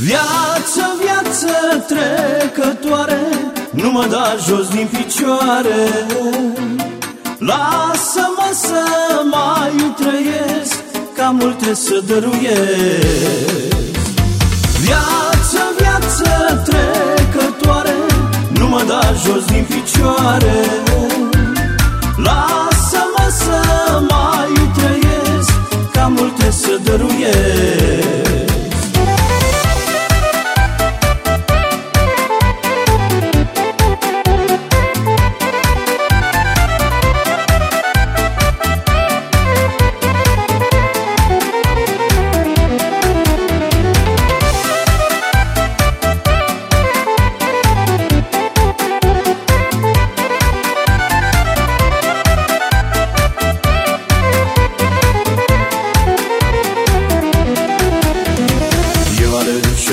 Viață, viață trecătoare Nu mă da jos din picioare. Lasă-mă să mai trăiesc Ca multe să dăruiesc. Viață, viață trecătoare Nu mă da jos din picioare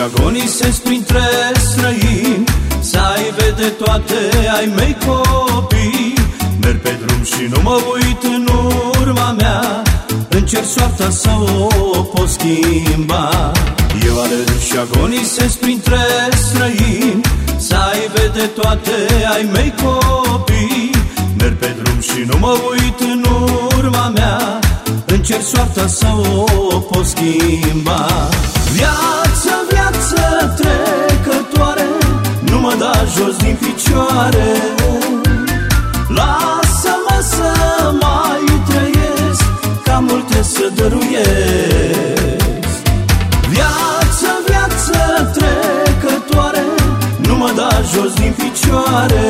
agonisesc printre străini Să ai vede toate ai mei copii. Merg pe drum și nu mă uit în urma mea Încerc soarta să o pot schimba. Eu alerg și agonisesc printre străini Să ai vede toate ai mei copii. Merg pe drum și nu mă uit în urma mea Încerc soarta să o pot schimba. Viața jos din picioare. Lasă-mă să mai trăiesc Ca multe să dăruiesc. Viață, viață trecătoare Nu mă da jos din picioare.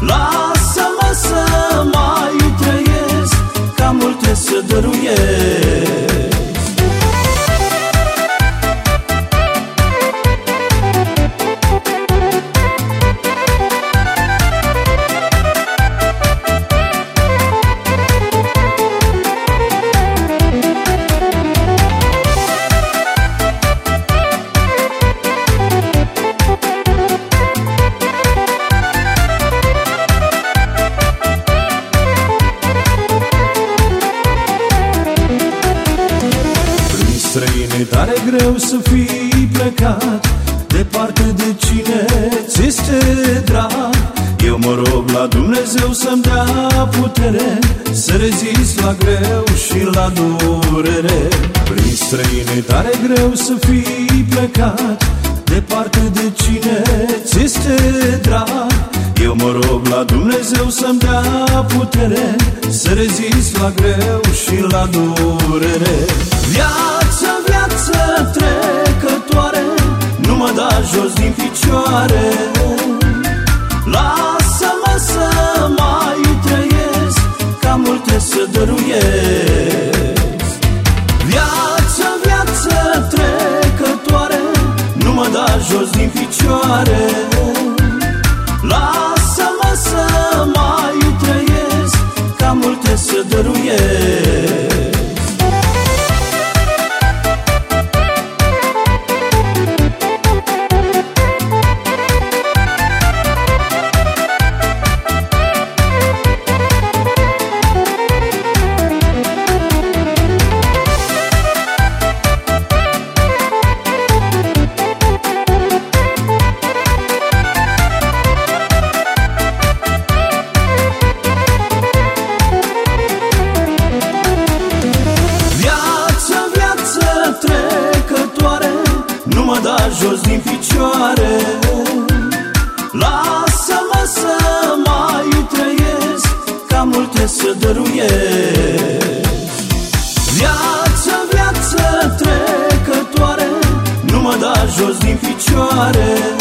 Lasă-mă să mai trăiesc Ca multe să dăruiesc greu să fii plecat. Departe de cine ți este drag? Eu mă rog la Dumnezeu să-mi dea putere Să rezist la greu și la durere. Prin străine tare greu să fii plecat. Departe de cine ți este drag? Eu mă rog la Dumnezeu să-mi dea putere Să rezist la greu și la durere. Viața picioare. Lasă-mă să mai trăiesc Ca multe să dăruiesc. Viață, viață trecătoare Nu mă da jos din picioare multe să dăruiesc. Viață, viață trecătoare Nu mă da jos din picioare